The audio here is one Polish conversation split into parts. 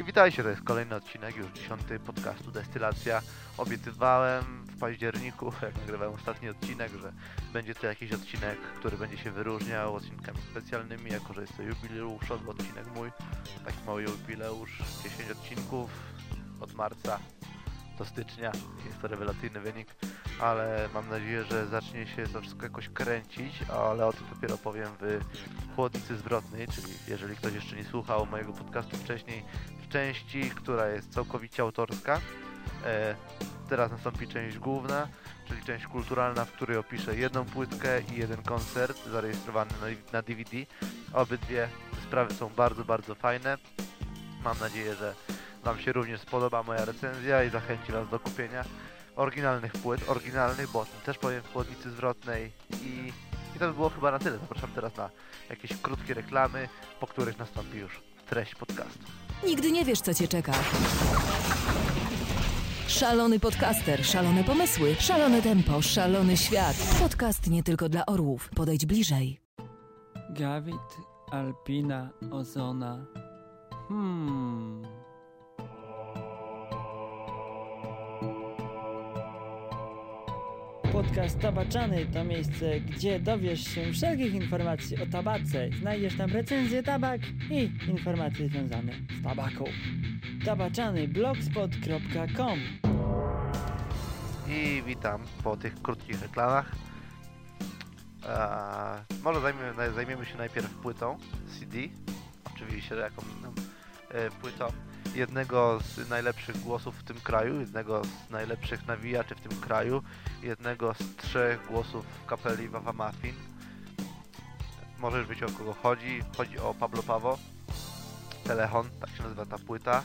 I witajcie, to jest kolejny odcinek, już dziesiąty podcastu Destylacja. Obiecywałem w październiku, jak nagrywałem ostatni odcinek, że będzie to jakiś odcinek, który będzie się wyróżniał odcinkami specjalnymi, jako że jest to jubileuszowy odcinek mój. Taki mały jubileusz, 10 odcinków od marca do stycznia. Jest to rewelacyjny wynik, ale mam nadzieję, że zacznie się to wszystko jakoś kręcić, ale o tym dopiero powiem w chłodnicy zwrotnej, czyli jeżeli ktoś jeszcze nie słuchał mojego podcastu wcześniej, części, która jest całkowicie autorska. E, teraz nastąpi część główna, czyli część kulturalna, w której opiszę jedną płytkę i jeden koncert zarejestrowany na, DVD. Obydwie sprawy są bardzo, bardzo fajne. Mam nadzieję, że Wam się również spodoba moja recenzja i zachęci Was do kupienia oryginalnych płyt, oryginalnych, bo też powiem w chłodnicy zwrotnej i, i to by było chyba na tyle. Zapraszam teraz na jakieś krótkie reklamy, po których nastąpi już treść podcastu. Nigdy nie wiesz, co cię czeka. Szalony podcaster, szalone pomysły, szalone tempo, szalony świat. Podcast nie tylko dla orłów. Podejdź bliżej. Gawit, Alpina, Ozona. Hmm. Podcast Tabaczany to miejsce, gdzie dowiesz się wszelkich informacji o tabace. Znajdziesz tam recenzję tabak i informacje związane z tabaką. Tabaczany blogspot.com I witam po tych krótkich reklamach. Eee, może zajmiemy, zajmiemy się najpierw płytą CD, oczywiście jaką e, płytą jednego z najlepszych głosów w tym kraju, jednego z najlepszych nawijaczy w tym kraju, jednego z trzech głosów w kapeli Wawa Muffin. Może już o kogo chodzi. Chodzi o Pablo Pawo. Telehon, tak się nazywa ta płyta.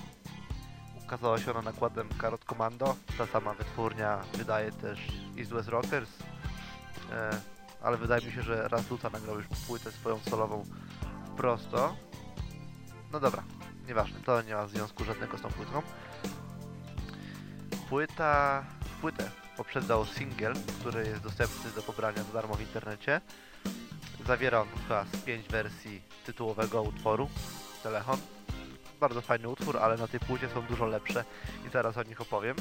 Ukazała się ona nakładem Karot Commando. Ta sama wytwórnia wydaje też East West Rockers. E, ale wydaje mi się, że Rasuta nagrał już płytę swoją solową prosto. No dobra, nieważne, to nie ma związku żadnego z tą płytą. Płyta, płytę poprzedzał singiel, który jest dostępny do pobrania za darmo w internecie. Zawiera on chyba z 5 wersji tytułowego utworu, Telechon. Bardzo fajny utwór, ale na tej płycie są dużo lepsze i zaraz o nich opowiem.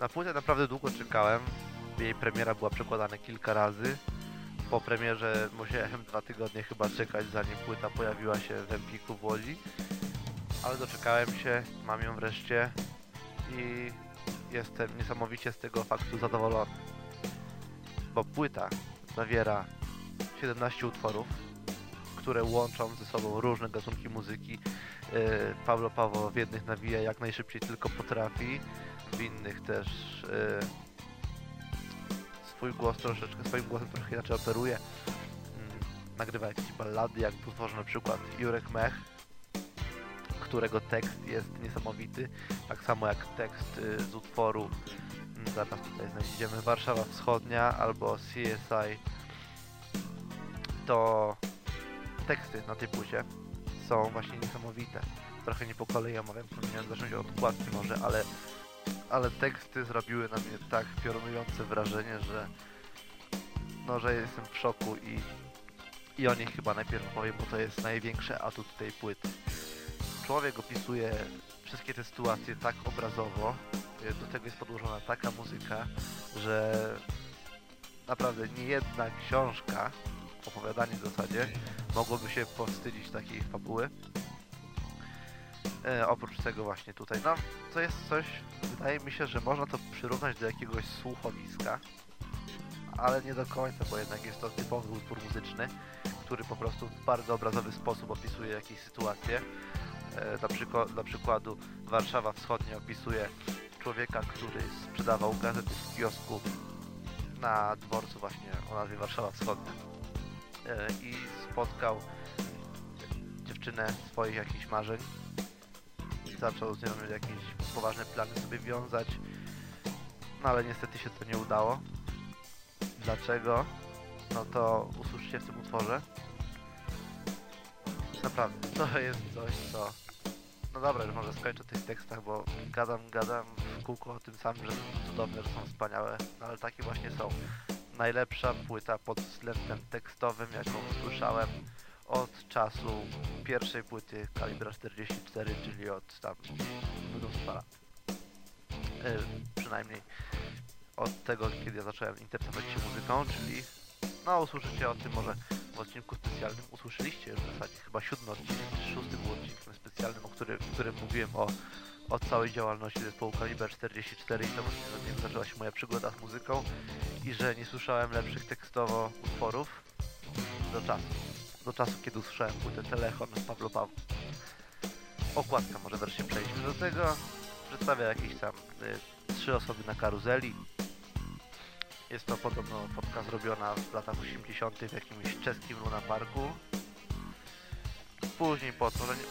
Na płytę naprawdę długo czekałem. Jej premiera była przekładana kilka razy po premierze musiałem dwa tygodnie chyba czekać zanim płyta pojawiła się w Empiku w Łodzi. Ale doczekałem się, mam ją wreszcie i jestem niesamowicie z tego faktu zadowolony. Bo płyta zawiera 17 utworów, które łączą ze sobą różne gatunki muzyki. Yy, Pablo Paweł w jednych nawija jak najszybciej tylko potrafi, w innych też yy, swój głos troszeczkę, swoim głosem trochę inaczej operuje. Mm, nagrywa jakieś ballady, jak w utworze na przykład Jurek Mech, którego tekst jest niesamowity, tak samo jak tekst y, z utworu, mm, zaraz tutaj znajdziemy Warszawa Wschodnia albo CSI, to teksty na tej płycie są właśnie niesamowite. Trochę nie po kolei omawiam, powinienem zacząć od okładki może, ale ale teksty zrobiły na mnie tak piorunujące wrażenie, że no, że jestem w szoku i, i o nich chyba najpierw powiem, bo to jest największy atut tej płyty. Człowiek opisuje wszystkie te sytuacje tak obrazowo, do tego jest podłożona taka muzyka, że naprawdę nie jedna książka, opowiadanie w zasadzie, mogłoby się powstydzić takiej fabuły. E, oprócz tego właśnie tutaj, no to jest coś, wydaje mi się, że można to przyrównać do jakiegoś słuchowiska, ale nie do końca, bo jednak jest to typowy utwór muzyczny, który po prostu w bardzo obrazowy sposób opisuje jakieś sytuacje. E, dla, przyko dla przykładu Warszawa Wschodnia opisuje człowieka, który sprzedawał gazety w kiosku na dworcu właśnie o nazwie Warszawa Wschodnia e, i spotkał dziewczynę swoich jakichś marzeń zaczął z nią jakieś poważne plany sobie wiązać, no ale niestety się to nie udało. Dlaczego? No to usłyszcie w tym utworze. Naprawdę, to jest coś, co... No dobra, już może skończę o tych tekstach, bo gadam, gadam w kółko o tym samym, że są cudowne, że są wspaniałe, no ale takie właśnie są. Najlepsza płyta pod względem tekstowym, jaką słyszałem od czasu pierwszej płyty kalibra 44, czyli od tam mnóstwa lat. E, przynajmniej od tego, kiedy ja zacząłem interesować się muzyką, czyli no usłyszycie o tym może w odcinku specjalnym. Usłyszeliście już w zasadzie chyba siódmy odcinek, czy szósty był odcinkiem specjalnym, o który, w którym mówiłem o, o całej działalności zespołu Kaliber 44 i to właśnie od zaczęła się moja przygoda z muzyką i że nie słyszałem lepszych tekstowo utworów do czasu. Do czasu, kiedy usłyszałem płytę Telechon Pablo Pawło. Okładka może wreszcie przejdźmy do tego. Przedstawia jakieś tam y, trzy osoby na karuzeli. Jest to podobno fotka zrobiona w latach 80. w jakimś czeskim Luna Parku. Później po otworzeniu...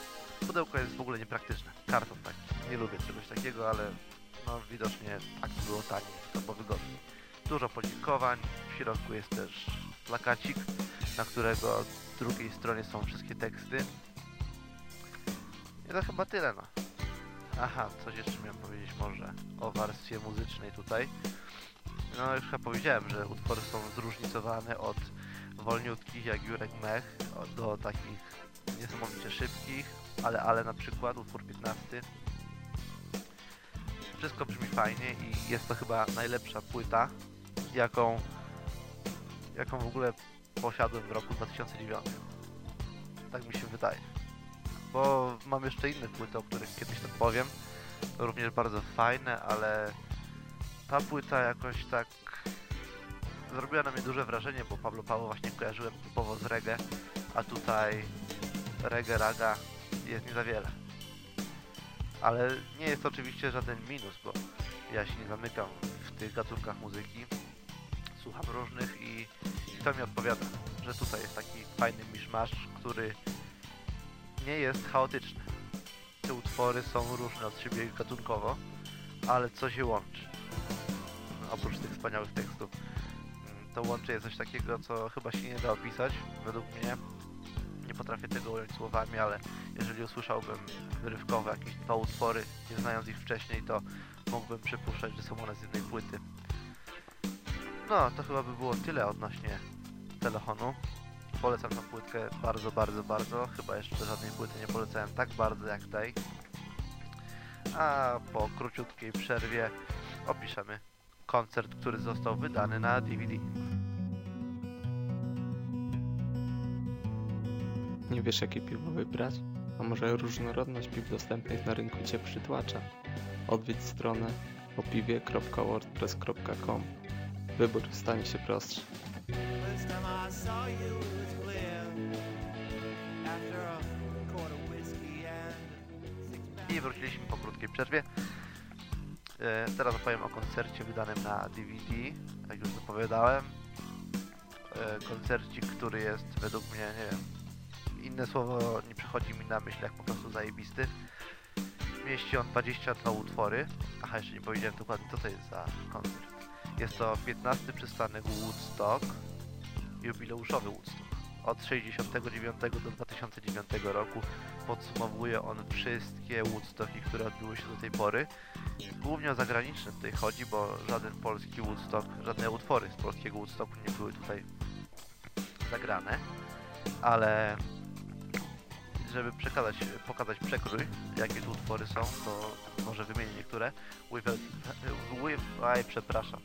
Pudełko jest w ogóle niepraktyczne. Karton taki. Nie lubię czegoś takiego, ale no widocznie tak było taniej, to było wygodniej. Dużo podziękowań. W środku jest też plakacik, na którego drugiej stronie są wszystkie teksty. I to chyba tyle, no. Aha, coś jeszcze miałem powiedzieć może o warstwie muzycznej tutaj. No już chyba powiedziałem, że utwory są zróżnicowane od wolniutkich jak Jurek Mech do takich niesamowicie szybkich, ale ale na przykład utwór 15. Wszystko brzmi fajnie i jest to chyba najlepsza płyta, jaką jaką w ogóle posiadłem w roku 2009. Tak mi się wydaje. Bo mam jeszcze inne płyty, o których kiedyś tak powiem. Również bardzo fajne, ale ta płyta jakoś tak zrobiła na mnie duże wrażenie, bo Pablo Paweł właśnie kojarzyłem typowo z reggae, a tutaj reggae raga jest nie za wiele. Ale nie jest oczywiście żaden minus, bo ja się nie zamykam w tych gatunkach muzyki. Słucham różnych i, i to mi odpowiada, że tutaj jest taki fajny miszmasz, który nie jest chaotyczny. Te utwory są różne od siebie gatunkowo, ale co się łączy? Oprócz tych wspaniałych tekstów. To łączy jest coś takiego, co chyba się nie da opisać, według mnie. Nie potrafię tego ująć słowami, ale jeżeli usłyszałbym wyrywkowe jakieś dwa utwory, nie znając ich wcześniej, to mógłbym przypuszczać, że są one z jednej płyty. No, to chyba by było tyle odnośnie telefonu. Polecam tą płytkę bardzo, bardzo, bardzo. Chyba jeszcze żadnej płyty nie polecałem tak bardzo jak tej. A po króciutkiej przerwie opiszemy koncert, który został wydany na DVD. Nie wiesz jakie piwo wybrać? A może różnorodność piw dostępnych na rynku Cię przytłacza? Odwiedź stronę opiwie.wordpress.com Wybór stanie się prostszy. I wróciliśmy po krótkiej przerwie. E, teraz opowiem o koncercie wydanym na DVD, jak już zapowiadałem. E, koncercik, który jest według mnie, nie wiem, inne słowo nie przychodzi mi na myśl, jak po prostu zajebisty. Mieści on 22 utwory. Aha, jeszcze nie powiedziałem dokładnie, co to jest za koncert. Jest to 15 przystanek Woodstock, jubileuszowy Woodstock. Od 69 do 2009 roku podsumowuje on wszystkie Woodstocki, które odbyły się do tej pory. Głównie o zagraniczne tutaj chodzi, bo żaden polski Woodstock, żadne utwory z polskiego Woodstocku nie były tutaj zagrane. Ale żeby przekazać, pokazać przekrój, jakie tu utwory są, to może wymienię niektóre. Aj, przepraszam,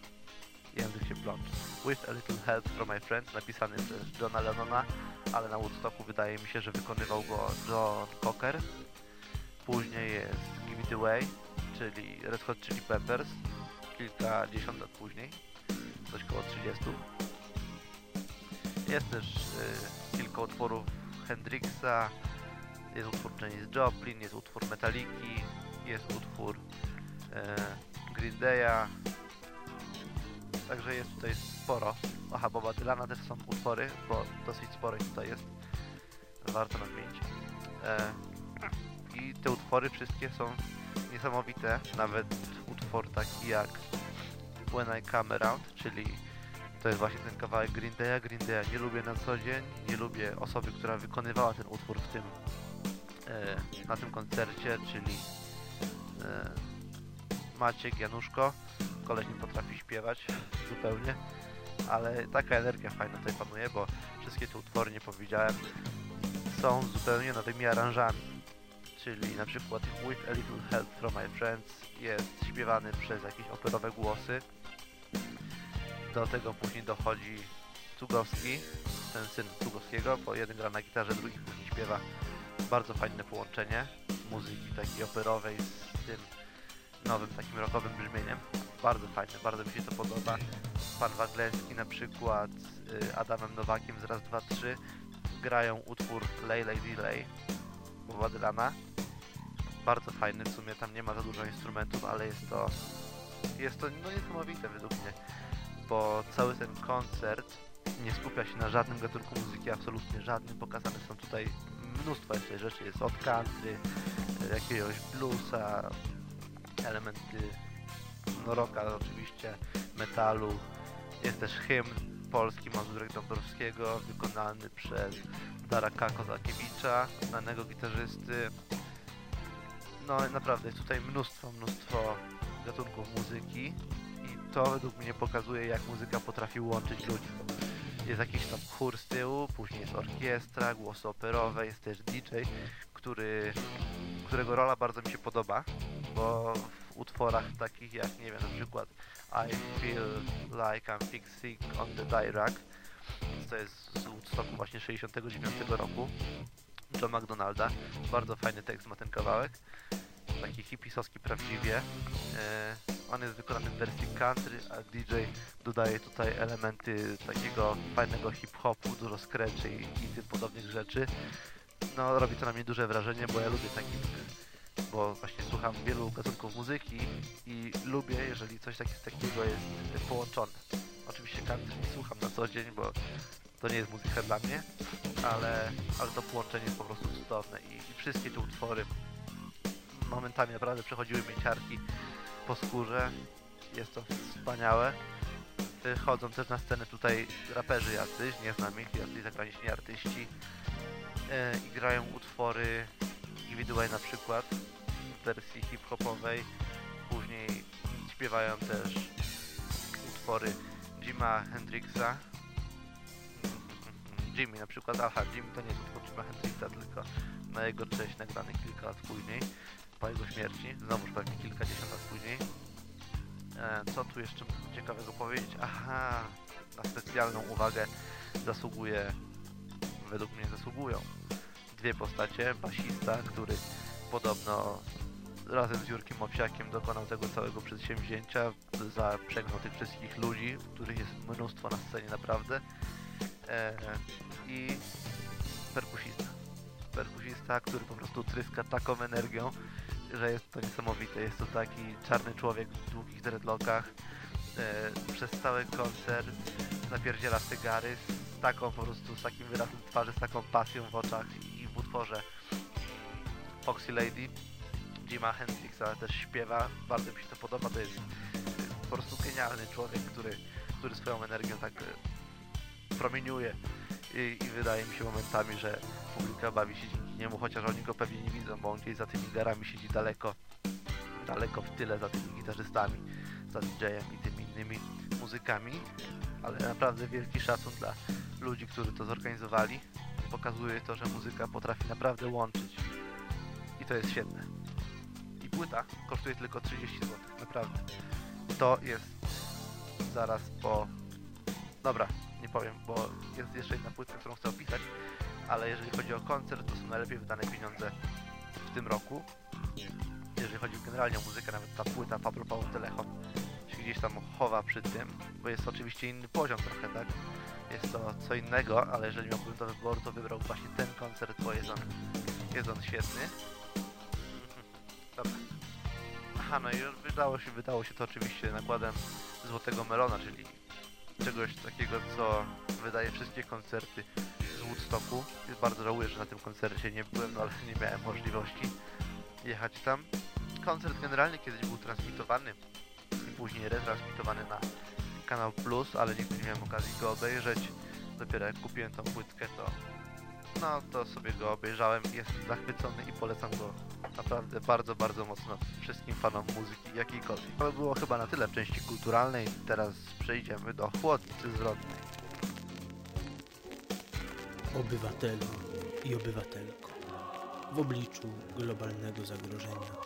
język się plącze. With a little help from my friend, napisany przez Johna Lennona, ale na Woodstocku wydaje mi się, że wykonywał go John Cocker. Później jest Give It Away, czyli Red Hot Chili Peppers, kilkadziesiąt lat później, coś koło 30. Jest też y, kilka utworów Hendrixa, jest utwór Janis Joplin, jest utwór Metaliki, jest utwór e, Green Day'a, także jest tutaj sporo. Aha, Boba Dylana też są utwory, bo dosyć sporo ich tutaj jest. Warto nadmienić. E, I te utwory wszystkie są niesamowite, nawet utwór taki jak When I Come Around, czyli to jest właśnie ten kawałek Green Day'a. Green Day'a nie lubię na co dzień, nie lubię osoby, która wykonywała ten utwór w tym e, na tym koncercie, czyli e, Maciek Januszko. Koleś nie potrafi śpiewać zupełnie, ale taka energia fajna tutaj panuje, bo wszystkie te utwory nie powiedziałem. są zupełnie nowymi aranżami. Czyli na przykład With a Little Help from My Friends jest śpiewany przez jakieś operowe głosy. Do tego później dochodzi Cugowski, ten syn Cugowskiego, bo jeden gra na gitarze, drugi później śpiewa. Bardzo fajne połączenie muzyki takiej operowej z tym nowym takim rockowym brzmieniem. Bardzo fajne, bardzo mi się to podoba. Pan Wagleski na przykład z y, Adamem Nowakiem z Raz, Dwa, Trzy grają utwór Lay Lay Delay Boba. Bardzo fajny, w sumie tam nie ma za dużo instrumentów, ale jest to jest to no, niesamowite według mnie, bo cały ten koncert nie skupia się na żadnym gatunku muzyki, absolutnie żadnym. Pokazane są tutaj mnóstwo jeszcze rzeczy, jest od country, jakiegoś bluesa, elementy no rocka oczywiście, metalu. Jest też hymn polski Mazurek Dąbrowskiego, wykonany przez Daraka Kozakiewicza, znanego gitarzysty. No naprawdę jest tutaj mnóstwo, mnóstwo gatunków muzyki i to według mnie pokazuje jak muzyka potrafi łączyć ludzi. Jest jakiś tam chór z tyłu, później jest orkiestra, głosy operowe, jest też DJ, który, którego rola bardzo mi się podoba, bo w utworach takich jak, nie wiem, na przykład I Feel Like I'm Fixing on the Dirac, to jest z Woodstocku właśnie 69 roku, John McDonalda, bardzo fajny tekst ma ten kawałek, taki hipisowski prawdziwie, e, on jest wykonany w wersji country, a DJ dodaje tutaj elementy takiego fajnego hip-hopu, dużo scratchy i, i tym podobnych rzeczy. No, robi to na mnie duże wrażenie, bo ja lubię taki bo właśnie słucham wielu gatunków muzyki i lubię, jeżeli coś tak, takiego jest połączone. Oczywiście country nie słucham na co dzień, bo to nie jest muzyka dla mnie, ale, ale to połączenie jest po prostu cudowne i, i wszystkie te utwory momentami naprawdę przechodziły mięciarki po skórze. Jest to wspaniałe. Chodzą też na scenę tutaj raperzy jacyś, nie znam ich, jacyś zagraniczni artyści e, i grają utwory Give na przykład wersji hip-hopowej. Później śpiewają też utwory Jima Hendrixa. Jimmy na przykład, aha, Jimmy to nie jest utwór Jima Hendrixa, tylko na jego cześć nagrany kilka lat później, po jego śmierci, znowuż pewnie kilkadziesiąt lat później. E, co tu jeszcze ciekawego powiedzieć? Aha, na specjalną uwagę zasługuje, według mnie zasługują dwie postacie. Basista, który podobno razem z Jurkiem Owsiakiem dokonał tego całego przedsięwzięcia, zaprzęgnął tych wszystkich ludzi, których jest mnóstwo na scenie naprawdę. E, I perkusista. Perkusista, który po prostu tryska taką energią, że jest to niesamowite. Jest to taki czarny człowiek w długich dreadlockach. E, przez cały koncert napierdziela cygary z taką po prostu, z takim wyrazem twarzy, z taką pasją w oczach i w utworze Foxy Lady Jima Hendrixa też śpiewa, bardzo mi się to podoba, to jest po prostu genialny człowiek, który, który swoją energią tak e, promieniuje. I, i wydaje mi się momentami, że publika bawi się dzięki niemu, chociaż oni go pewnie nie widzą, bo on gdzieś za tymi garami siedzi daleko, daleko w tyle za tymi gitarzystami, za DJ-em i tymi innymi muzykami, ale naprawdę wielki szacun dla ludzi, którzy to zorganizowali. Pokazuje to, że muzyka potrafi naprawdę łączyć. I to jest świetne. Płyta kosztuje tylko 30 zł, naprawdę. To jest zaraz po... Dobra, nie powiem, bo jest jeszcze jedna płytka, którą chcę opisać, ale jeżeli chodzi o koncert, to są najlepiej wydane pieniądze w tym roku. Jeżeli chodzi generalnie o muzykę, nawet ta płyta Pablo Paul Telechon się gdzieś tam chowa przy tym, bo jest oczywiście inny poziom trochę, tak? Jest to co innego, ale jeżeli miałbym do wyboru, to wybrał właśnie ten koncert, bo jest on, jest on świetny. Dobra. Aha, no i wydało się, wydało się to oczywiście nakładem Złotego Melona, czyli czegoś takiego, co wydaje wszystkie koncerty z Woodstocku. Bardzo żałuję, że na tym koncercie nie byłem, no ale nie miałem możliwości jechać tam. Koncert generalnie kiedyś był transmitowany i później retransmitowany na Kanał Plus, ale nigdy nie miałem okazji go obejrzeć. Dopiero jak kupiłem tą płytkę, to no to sobie go obejrzałem jestem zachwycony i polecam go naprawdę bardzo, bardzo mocno wszystkim fanom muzyki jakiejkolwiek. To było chyba na tyle w części kulturalnej, teraz przejdziemy do chłodnicy zwrotnej. Obywatelu, i obywatelko. W obliczu globalnego zagrożenia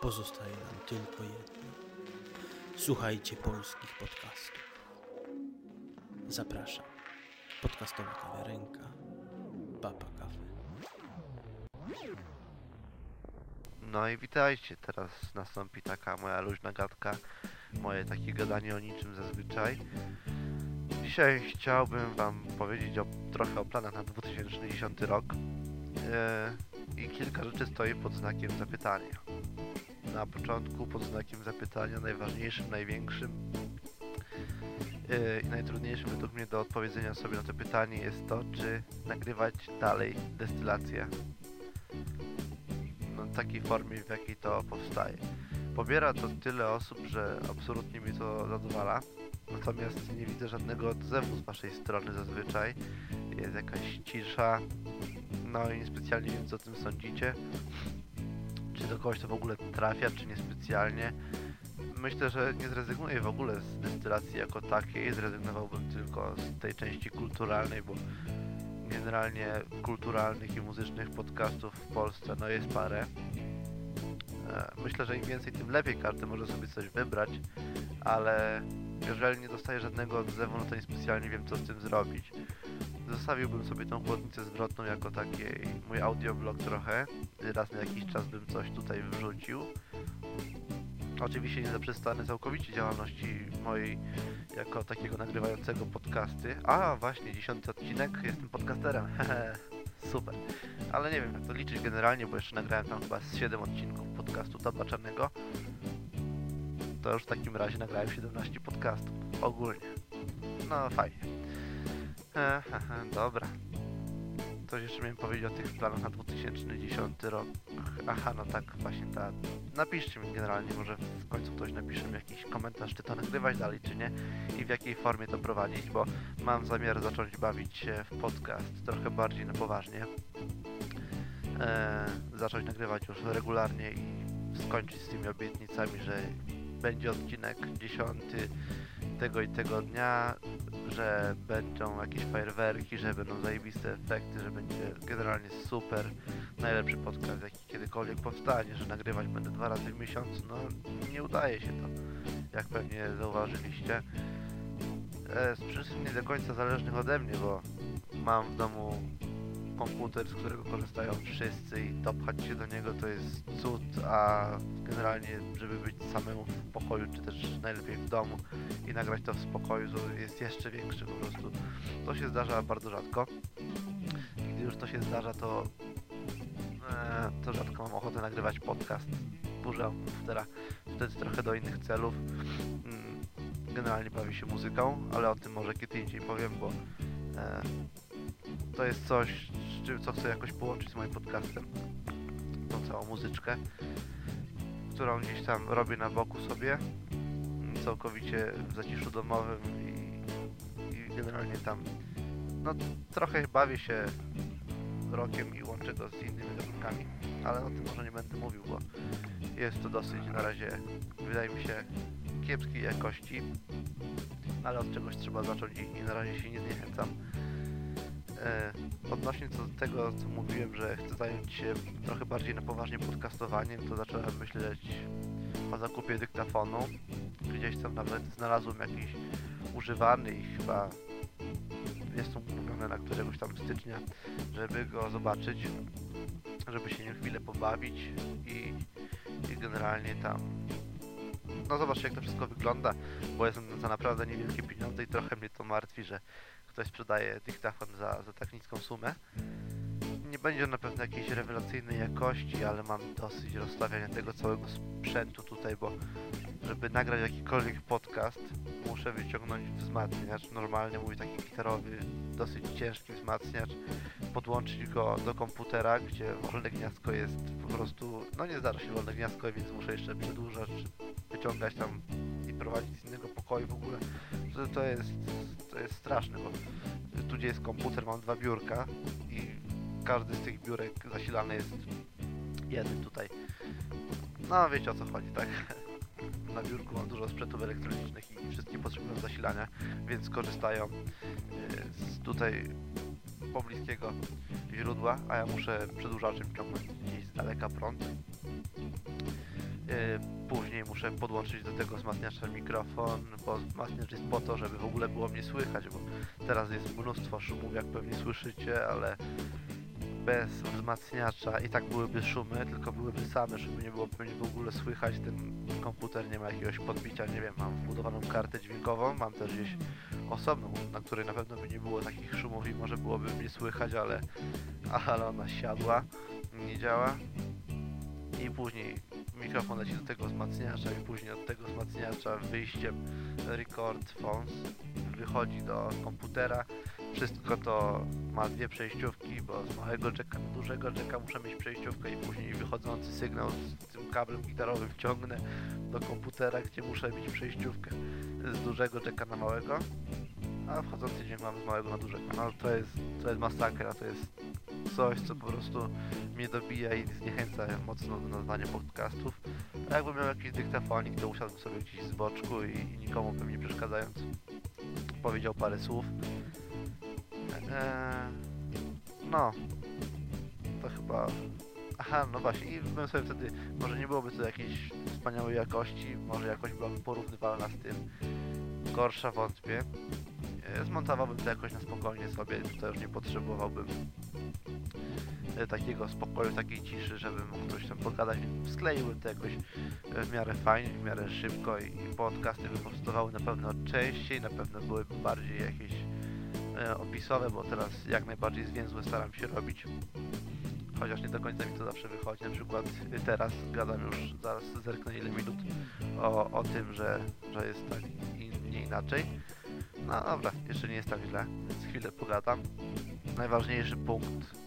pozostaje nam tylko jedno. Słuchajcie polskich podcastów. Zapraszam. Podcastowa kawiarenka Papa Cafe. No i witajcie, teraz nastąpi taka moja luźna gadka, moje takie gadanie o niczym zazwyczaj. Dzisiaj chciałbym wam powiedzieć o, trochę o planach na 2010 rok e, i kilka rzeczy stoi pod znakiem zapytania. Na początku pod znakiem zapytania najważniejszym, największym e, i najtrudniejszym według mnie do odpowiedzenia sobie na to pytanie jest to, czy nagrywać dalej destylację takiej formie, w jakiej to powstaje. Pobiera to tyle osób, że absolutnie mi to zadowala. Natomiast nie widzę żadnego odzewu z waszej strony zazwyczaj. Jest jakaś cisza. No i niespecjalnie wiem, co o tym sądzicie. Czy do kogoś to w ogóle trafia, czy niespecjalnie. Myślę, że nie zrezygnuję w ogóle z destylacji jako takiej. Zrezygnowałbym tylko z tej części kulturalnej, bo generalnie kulturalnych i muzycznych podcastów w Polsce no jest parę. E, Myślę, że im więcej, tym lepiej każdy może sobie coś wybrać, ale jeżeli nie dostaję żadnego odzewu, no to niespecjalnie wiem, co z tym zrobić. Zostawiłbym sobie tą chłodnicę zwrotną jako taki mój audioblog trochę. Raz na jakiś czas bym coś tutaj wrzucił. Oczywiście nie zaprzestanę całkowicie działalności mojej jako takiego nagrywającego podcasty. A, właśnie, dziesiąty odcinek, jestem podcasterem. Super. Ale nie wiem, jak to liczyć generalnie, bo jeszcze nagrałem tam chyba z 7 odcinków podcastu tabaczanego. To już w takim razie nagrałem 17 podcastów. Ogólnie. No, fajnie. Dobra. Coś jeszcze miałem powiedzieć o tych planach na 2010 rok. Aha, no tak, właśnie ta. Napiszcie mi generalnie, może w końcu ktoś napisze mi jakiś komentarz, czy to nagrywać dalej, czy nie i w jakiej formie to prowadzić, bo mam zamiar zacząć bawić się w podcast trochę bardziej na poważnie. Eee, zacząć nagrywać już regularnie i skończyć z tymi obietnicami, że będzie odcinek 10 tego i tego dnia, że będą jakieś fajerwerki, że będą zajebiste efekty, że będzie generalnie super, najlepszy podcast jaki kiedykolwiek powstanie, że nagrywać będę dwa razy w miesiącu, no nie udaje się to, jak pewnie zauważyliście. E, z przyczyn nie do końca zależnych ode mnie, bo mam w domu komputer, z którego korzystają wszyscy i dopchać się do niego to jest cud, a generalnie, żeby być samemu w pokoju, czy też najlepiej w domu i nagrać to w spokoju, jest jeszcze większy po prostu. To się zdarza bardzo rzadko. Gdy już to się zdarza, to e, to rzadko mam ochotę nagrywać podcast. Używam komputera wtedy trochę do innych celów. Mm, Generalnie bawię się muzyką, ale o tym może kiedy indziej powiem, bo e, to jest coś, czym, co chcę jakoś połączyć z moim podcastem. Tą całą muzyczkę, którą gdzieś tam robię na boku sobie, całkowicie w zaciszu domowym i, i generalnie tam no trochę bawię się rokiem i łączę go z innymi gatunkami, ale o tym może nie będę mówił, bo jest to dosyć na razie, wydaje mi się, kiepskiej jakości, ale od czegoś trzeba zacząć i na razie się nie zniechęcam. E, odnośnie do tego, co mówiłem, że chcę zająć się trochę bardziej na poważnie podcastowaniem, to zacząłem myśleć o zakupie dyktafonu. Gdzieś tam nawet znalazłem jakiś używany i chyba jest to umówione na któregoś tam stycznia, żeby go zobaczyć, żeby się nim chwilę pobawić i, i generalnie tam no zobaczcie jak to wszystko wygląda, bo jest za naprawdę niewielkie pieniądze i trochę mnie to martwi, że ktoś sprzedaje dyktafon za, za tak niską sumę. Nie będzie on na pewno jakiejś rewelacyjnej jakości, ale mam dosyć rozstawiania tego całego sprzętu tutaj, bo żeby nagrać jakikolwiek podcast, muszę wyciągnąć wzmacniacz, normalny mój taki gitarowy, dosyć ciężki wzmacniacz, podłączyć go do komputera, gdzie wolne gniazdko jest po prostu, no nie zdarza się wolne gniazdko, więc muszę jeszcze przedłużać, wyciągać tam i prowadzić z innego pokoju w ogóle. To, to jest, to jest straszne, bo tu gdzie jest komputer mam dwa biurka i każdy z tych biurek zasilany jest jednym tutaj. No wiecie o co chodzi, tak? Na biurku mam dużo sprzętów elektronicznych i wszystkie potrzebują zasilania, więc korzystają y, z tutaj pobliskiego źródła, a ja muszę przedłużaczem ciągnąć gdzieś z daleka prąd. Yy, Później muszę podłączyć do tego wzmacniacza mikrofon, bo wzmacniacz jest po to, żeby w ogóle było mnie słychać, bo teraz jest mnóstwo szumów, jak pewnie słyszycie, ale bez wzmacniacza i tak byłyby szumy, tylko byłyby same szumy, nie byłoby mnie w ogóle słychać, ten komputer nie ma jakiegoś podbicia, nie wiem, mam wbudowaną kartę dźwiękową, mam też gdzieś osobną, na której na pewno by nie było takich szumów i może byłoby mnie słychać, ale, ale ona siadła, nie działa. I później mikrofon leci do tego wzmacniacza i później od tego wzmacniacza wyjściem record phones wychodzi do komputera. Wszystko to ma dwie przejściówki, bo z małego jacka na dużego jacka muszę mieć przejściówkę i później wychodzący sygnał z tym kablem gitarowym ciągnę do komputera, gdzie muszę mieć przejściówkę z dużego jacka na małego, a wchodzący dźwięk mam z małego na dużego. No to jest, to jest masakra, to jest coś, co po prostu mnie dobija i zniechęca mocno do nadawania podcastów. A jakbym miał jakiś dyktafonik, to usiadłbym sobie gdzieś z boczku i, i nikomu bym nie przeszkadzając powiedział parę słów. Eee, no, to chyba... Aha, no właśnie, i bym sobie wtedy, może nie byłoby to jakiejś wspaniałej jakości, może jakość byłaby porównywalna z tym, gorsza wątpię. Eee, Zmontowałbym to jakoś na spokojnie sobie, tutaj już nie potrzebowałbym takiego spokoju, takiej ciszy, żeby mógł coś tam pogadać. Skleiłbym to jakoś e, w miarę fajnie, w miarę szybko i podcasty by powstawały na pewno częściej, na pewno byłyby bardziej jakieś e, opisowe, bo teraz jak najbardziej zwięzłe staram się robić. Chociaż nie do końca mi to zawsze wychodzi. Na przykład teraz gadam już, zaraz zerknę ile minut o, o tym, że, że jest tak i nie inaczej. No dobra, jeszcze nie jest tak źle, więc chwilę pogadam. Najważniejszy punkt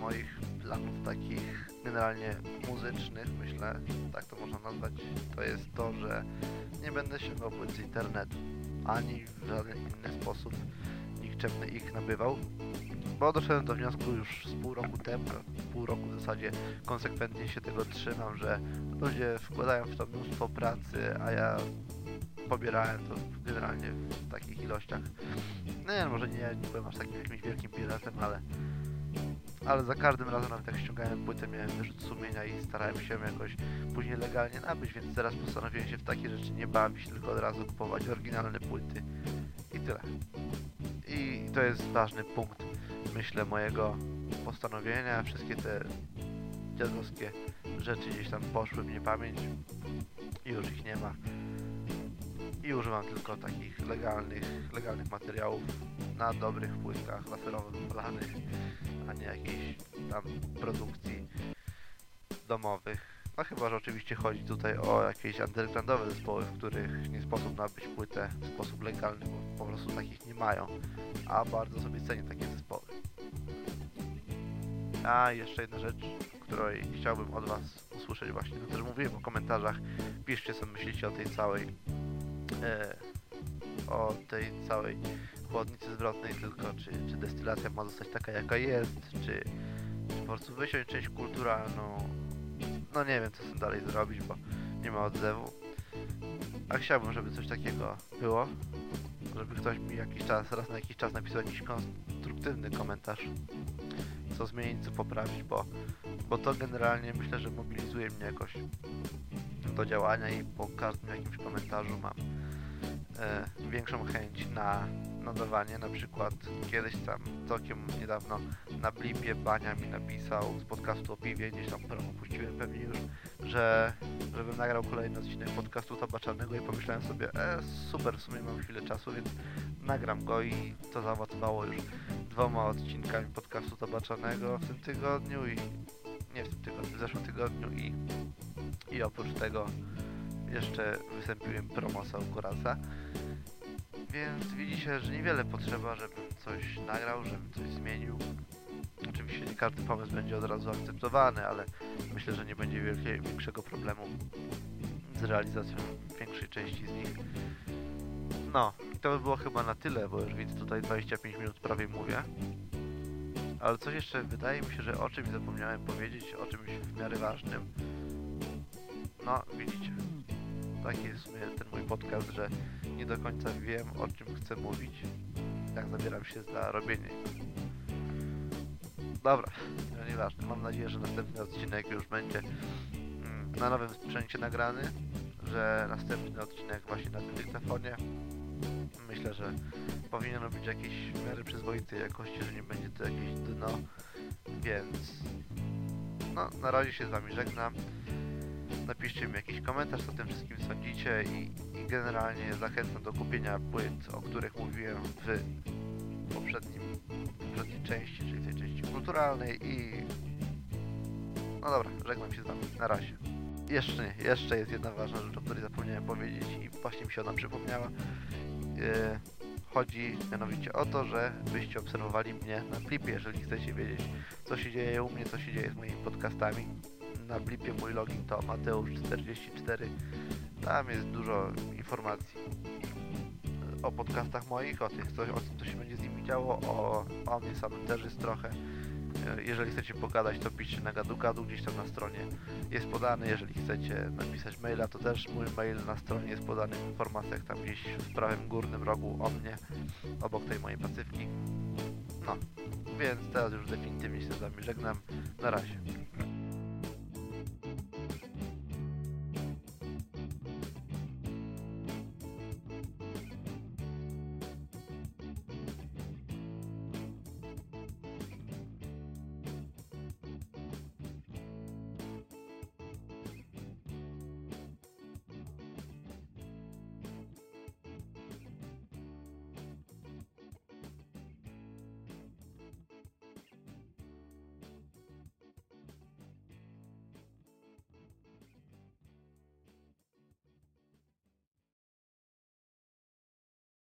moich planów takich generalnie muzycznych, myślę, tak to można nazwać, to jest to, że nie będę sięgał płyt z internetu, ani w żaden inny sposób nikczemny ich nabywał, bo doszedłem do wniosku już z pół roku temu, pół roku w zasadzie konsekwentnie się tego trzymam, że ludzie wkładają w to mnóstwo pracy, a ja pobierałem to generalnie w takich ilościach. No nie, może nie, nie byłem aż takim jakimś wielkim piratem, ale ale za każdym razem nawet jak ściągałem płytę miałem wyrzut sumienia i starałem się jakoś później legalnie nabyć, więc teraz postanowiłem się w takie rzeczy nie bawić, tylko od razu kupować oryginalne płyty i tyle. I to jest ważny punkt, myślę, mojego postanowienia. Wszystkie te dziadowskie rzeczy gdzieś tam poszły w niepamięć i już ich nie ma. I używam tylko takich legalnych, legalnych materiałów na dobrych płytkach laserowo wypalanych, a nie jakiejś tam produkcji domowych. No chyba, że oczywiście chodzi tutaj o jakieś undergroundowe zespoły, w których nie sposób nabyć płytę w sposób legalny, bo po prostu takich nie mają. A bardzo sobie cenię takie zespoły. A jeszcze jedna rzecz, której chciałbym od Was usłyszeć właśnie, to też mówiłem o komentarzach. Piszcie co myślicie o tej całej e, o tej całej chłodnicy zwrotnej tylko, czy, czy destylacja ma zostać taka jaka jest, czy, czy po prostu wysiąść część kulturalną. No nie wiem co z tym dalej zrobić, bo nie ma odzewu. A chciałbym, żeby coś takiego było. Żeby ktoś mi jakiś czas, raz na jakiś czas napisał jakiś konstruktywny komentarz. Co zmienić, co poprawić, bo, bo to generalnie myślę, że mobilizuje mnie jakoś do działania i po każdym jakimś komentarzu mam e, większą chęć na nadawanie. Na przykład kiedyś tam całkiem niedawno na blipie Bania mi napisał z podcastu o piwie, gdzieś tam promo puściłem pewnie już, że żebym nagrał kolejny odcinek podcastu tabaczanego i pomyślałem sobie, e, super, w sumie mam chwilę czasu, więc nagram go i to zaowocowało już dwoma odcinkami podcastu tabaczanego w tym tygodniu i nie w tym tygodniu, w zeszłym tygodniu i, i oprócz tego jeszcze wystąpiłem promosa Kurasa. Więc widzi się, że niewiele potrzeba, żebym coś nagrał, żebym coś zmienił. Oczywiście nie każdy pomysł będzie od razu akceptowany, ale myślę, że nie będzie większego problemu z realizacją większej części z nich. No, i to by było chyba na tyle, bo już widzę tutaj 25 minut prawie mówię. Ale coś jeszcze wydaje mi się, że o czymś zapomniałem powiedzieć, o czymś w miarę ważnym. No, widzicie. Taki jest w sumie ten mój podcast, że nie do końca wiem o czym chcę mówić, jak zabieram się za robienie Dobra, no nieważne. Mam nadzieję, że następny odcinek już będzie mm, na nowym sprzęcie nagrany, że następny odcinek właśnie na tym dyktafonie. Myślę, że powinien być jakiejś w miarę przyzwoitej jakości, że nie będzie to jakieś dno, więc no, na razie się z Wami żegnam. Napiszcie mi jakiś komentarz, o tym wszystkim sądzicie i, i generalnie zachęcam do kupienia płyt, o których mówiłem w poprzednim, poprzedniej części, czyli tej części kulturalnej i... No dobra, żegnam się z Wami. Na razie. Jeszcze, jeszcze jest jedna ważna rzecz, o której zapomniałem powiedzieć i właśnie mi się ona przypomniała. E, chodzi mianowicie o to, że byście obserwowali mnie na blipie, jeżeli chcecie wiedzieć, co się dzieje u mnie, co się dzieje z moimi podcastami. Na blipie mój login to Mateusz44. Tam jest dużo informacji o podcastach moich, o tych, co, o tym, co się będzie z nimi działo, o, o mnie samym też jest trochę. Jeżeli chcecie pogadać, to piszcie na gadu gadu gdzieś tam na stronie jest podany. Jeżeli chcecie napisać maila, to też mój mail na stronie jest podany w informacjach tam gdzieś w prawym górnym rogu o mnie, obok tej mojej pasywki. No, więc teraz już definitywnie się z wami żegnam. Na razie.